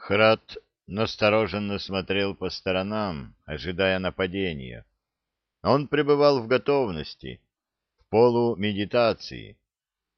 Храд настороженно смотрел по сторонам, ожидая нападения. Он пребывал в готовности, в полумедитации.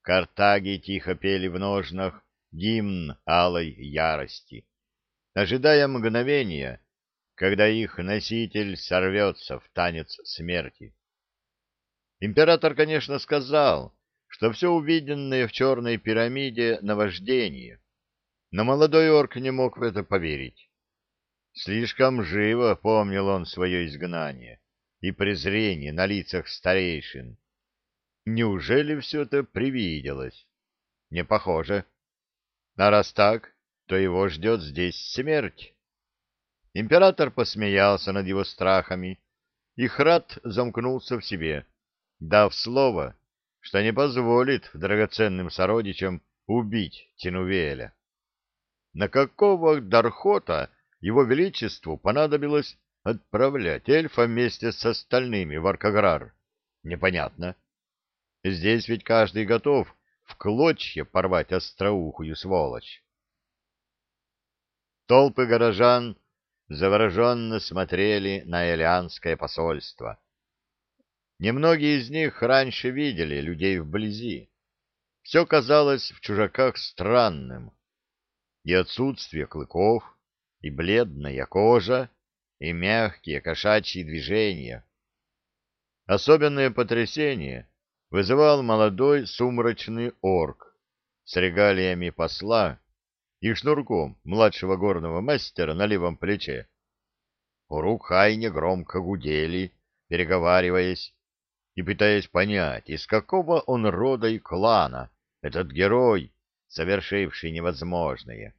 Картаги тихо пели в ножнах гимн алой ярости, ожидая мгновения, когда их носитель сорвется в танец смерти. Император, конечно, сказал, что все увиденное в черной пирамиде — наваждение, но молодой орк не мог в это поверить. Слишком живо помнил он свое изгнание и презрение на лицах старейшин. Неужели все это привиделось? Не похоже. А раз так, то его ждет здесь смерть. Император посмеялся над его страхами, и Храд замкнулся в себе, дав слово, что не позволит драгоценным сородичам убить Тинувеля. На какого Дархота его величеству понадобилось отправлять эльфа вместе с остальными в Аркаграр? Непонятно. Здесь ведь каждый готов в клочья порвать остроухую сволочь. Толпы горожан завороженно смотрели на Элианское посольство. Немногие из них раньше видели людей вблизи. Все казалось в чужаках странным и отсутствие клыков, и бледная кожа, и мягкие кошачьи движения. Особенное потрясение вызывал молодой сумрачный орк с регалиями посла и шнурком младшего горного мастера на левом плече. Урукхай негромко гудели, переговариваясь и пытаясь понять, из какого он рода и клана этот герой, совершивший невозможное.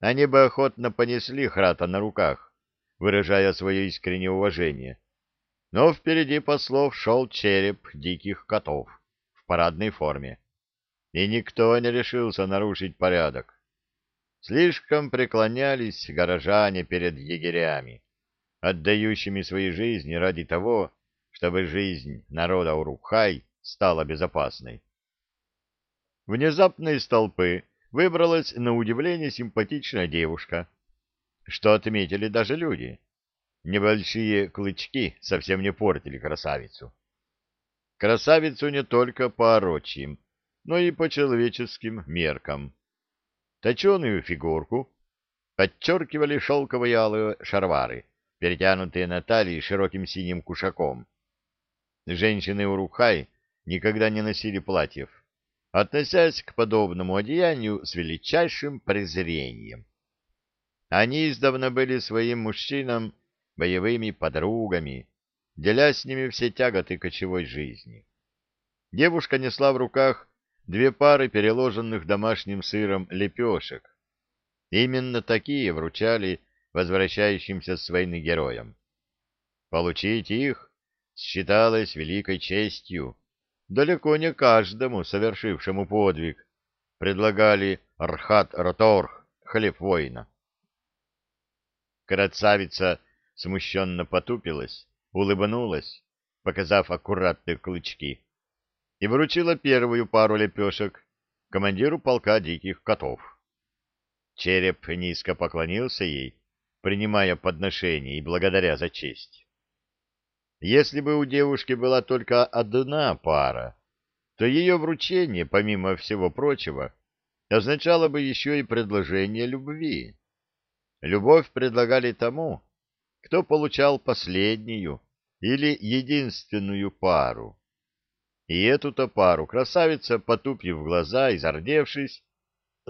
Они бы охотно понесли Храта на руках, выражая свое искреннее уважение. Но впереди послов шел череп диких котов в парадной форме, и никто не решился нарушить порядок. Слишком преклонялись горожане перед егерями, отдающими свои жизни ради того, чтобы жизнь народа Урукхай стала безопасной. Внезапно из толпы выбралась на удивление симпатичная девушка, что отметили даже люди. Небольшие клычки совсем не портили красавицу. Красавицу не только по орочьим, но и по человеческим меркам. Точеную фигурку подчеркивали шелковые алые шарвары, перетянутые на талии широким синим кушаком. Женщины Урухай никогда не носили платьев, относясь к подобному одеянию с величайшим презрением. Они издавна были своим мужчинам боевыми подругами, деля с ними все тяготы кочевой жизни. Девушка несла в руках две пары переложенных домашним сыром лепешек. Именно такие вручали возвращающимся с войны героям. Получить их считалось великой честью, далеко не каждому совершившему подвиг предлагали Архат-Роторх, хлеб воина. Красавица смущенно потупилась, улыбнулась, показав аккуратные клычки, и вручила первую пару лепешек командиру полка диких котов. Череп низко поклонился ей, принимая подношение и благодаря за честь. Если бы у девушки была только одна пара, то ее вручение, помимо всего прочего, означало бы еще и предложение любви. Любовь предлагали тому, кто получал последнюю или единственную пару. И эту-то пару красавица, потупив глаза и зардевшись,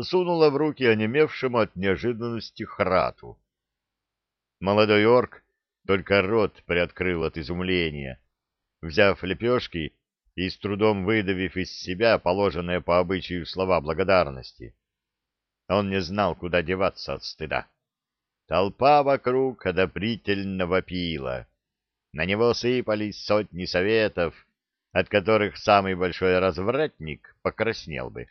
сунула в руки онемевшему от неожиданности храту. Молодой орк только рот приоткрыл от изумления. Взяв лепешки и с трудом выдавив из себя положенные по обычаю слова благодарности, он не знал, куда деваться от стыда. Толпа вокруг одобрительно вопила. На него сыпались сотни советов, от которых самый большой развратник покраснел бы.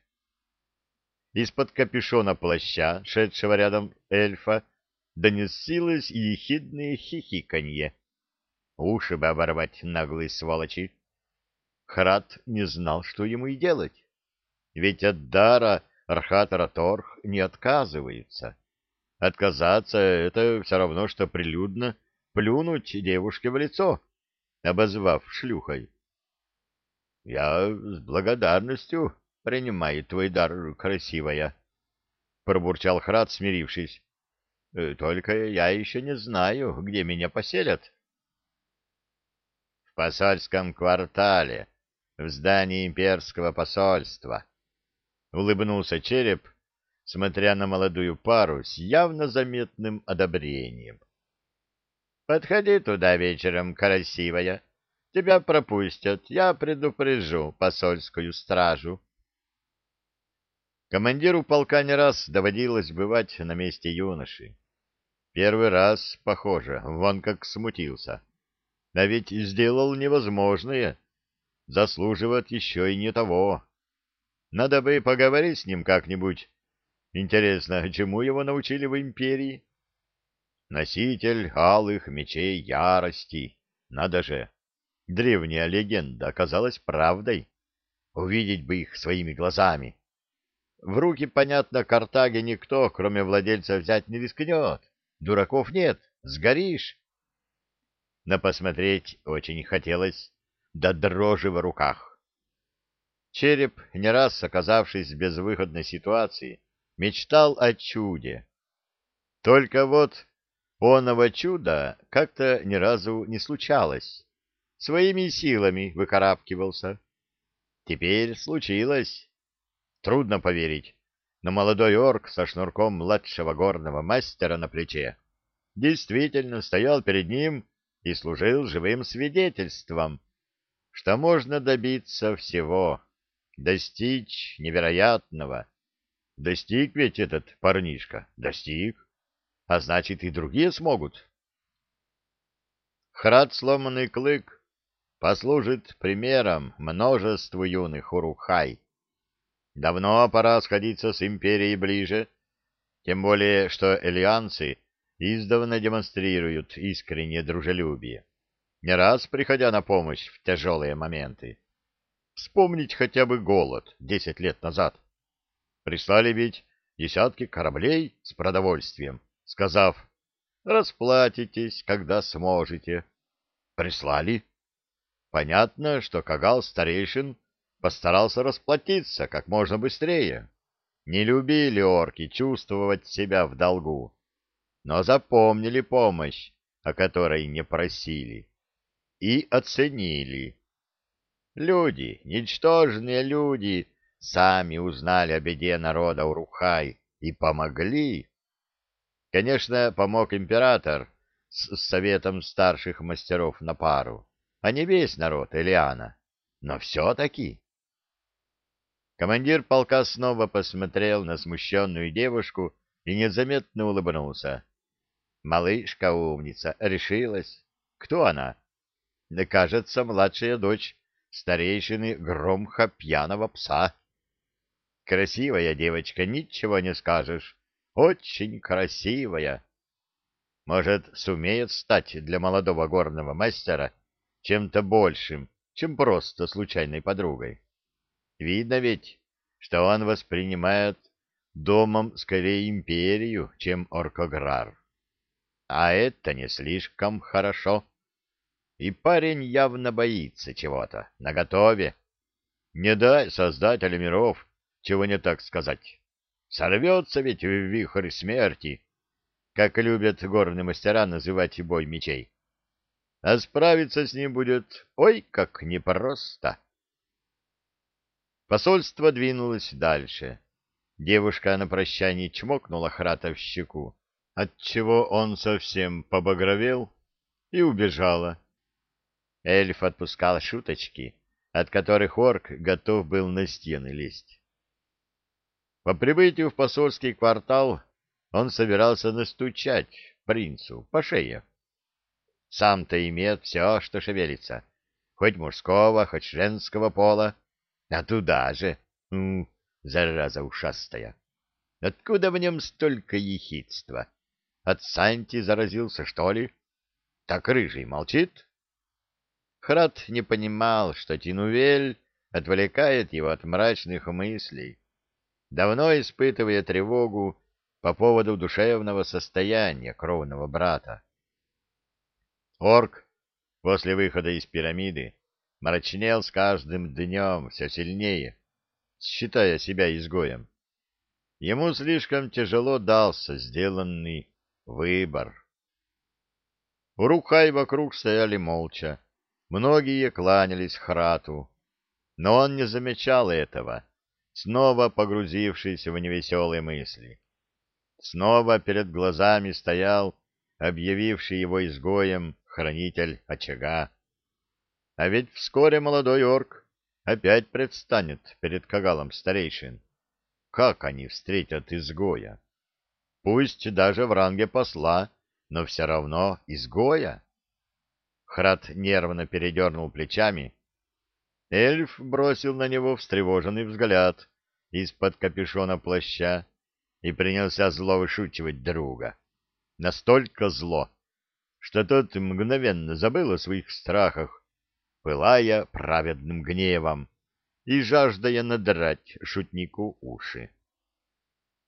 Из-под капюшона плаща, шедшего рядом эльфа, донесилось ехидное хихиканье. Уши бы оборвать, наглые сволочи. Храд не знал, что ему и делать. Ведь от дара Архат Раторх не отказываются. Отказаться — это все равно, что прилюдно плюнуть девушке в лицо, обозвав шлюхой. — Я с благодарностью принимаю твой дар, красивая, — пробурчал Храд, смирившись. — Только я еще не знаю, где меня поселят. — В посольском квартале, в здании имперского посольства, — улыбнулся череп, смотря на молодую пару с явно заметным одобрением. — Подходи туда вечером, красивая. Тебя пропустят, я предупрежу посольскую стражу. Командиру полка не раз доводилось бывать на месте юноши. Первый раз, похоже, вон как смутился. А ведь сделал невозможное. Заслуживает еще и не того. Надо бы поговорить с ним как-нибудь Интересно, чему его научили в империи? Носитель алых мечей ярости. Надо же. Древняя легенда оказалась правдой. Увидеть бы их своими глазами. В руки, понятно, Картаге никто, кроме владельца, взять не рискнет. Дураков нет, сгоришь. Но посмотреть очень хотелось, до да дрожи в руках. Череп, не раз оказавшись в безвыходной ситуации, мечтал о чуде. Только вот оного чуда как-то ни разу не случалось. Своими силами выкарабкивался. Теперь случилось. Трудно поверить, но молодой орк со шнурком младшего горного мастера на плече действительно стоял перед ним и служил живым свидетельством, что можно добиться всего, достичь невероятного, Достиг ведь этот парнишка, достиг. А значит, и другие смогут. Храд сломанный клык послужит примером множеству юных урухай. Давно пора сходиться с империей ближе, тем более, что элианцы издавна демонстрируют искреннее дружелюбие, не раз приходя на помощь в тяжелые моменты. Вспомнить хотя бы голод десять лет назад. Прислали ведь десятки кораблей с продовольствием, сказав, расплатитесь, когда сможете. Прислали. Понятно, что Кагал-старейшин постарался расплатиться как можно быстрее. Не любили орки чувствовать себя в долгу, но запомнили помощь, о которой не просили, и оценили. Люди, ничтожные люди, сами узнали о беде народа Урухай и помогли. Конечно, помог император с советом старших мастеров на пару, а не весь народ Элиана, но все-таки. Командир полка снова посмотрел на смущенную девушку и незаметно улыбнулся. Малышка умница, решилась. Кто она? Кажется, младшая дочь старейшины Громха пьяного пса. Красивая девочка, ничего не скажешь. Очень красивая. Может, сумеет стать для молодого горного мастера чем-то большим, чем просто случайной подругой. Видно ведь, что он воспринимает домом скорее империю, чем Оркограр. А это не слишком хорошо. И парень явно боится чего-то, наготове. Не дай создателя миров чего не так сказать. Сорвется ведь в вихрь смерти, как любят горные мастера называть бой мечей. А справиться с ним будет ой как непросто. Посольство двинулось дальше. Девушка на прощание чмокнула Храта в щеку, отчего он совсем побагровел и убежала. Эльф отпускал шуточки, от которых орк готов был на стены лезть. По прибытию в посольский квартал он собирался настучать принцу по шее. Сам-то имеет все, что шевелится, хоть мужского, хоть женского пола, а туда же, м, зараза ушастая. Откуда в нем столько ехидства? От Санти заразился, что ли? Так рыжий молчит? Храд не понимал, что Тинувель отвлекает его от мрачных мыслей давно испытывая тревогу по поводу душевного состояния кровного брата. Орк после выхода из пирамиды мрачнел с каждым днем все сильнее, считая себя изгоем. Ему слишком тяжело дался сделанный выбор. Урукхай вокруг стояли молча, многие кланялись Храту, но он не замечал этого, снова погрузившись в невеселые мысли. Снова перед глазами стоял объявивший его изгоем хранитель очага. А ведь вскоре молодой орк опять предстанет перед кагалом старейшин. Как они встретят изгоя? Пусть даже в ранге посла, но все равно изгоя. Храд нервно передернул плечами. Эльф бросил на него встревоженный взгляд из-под капюшона плаща и принялся зло вышучивать друга. Настолько зло, что тот мгновенно забыл о своих страхах, пылая праведным гневом и жаждая надрать шутнику уши.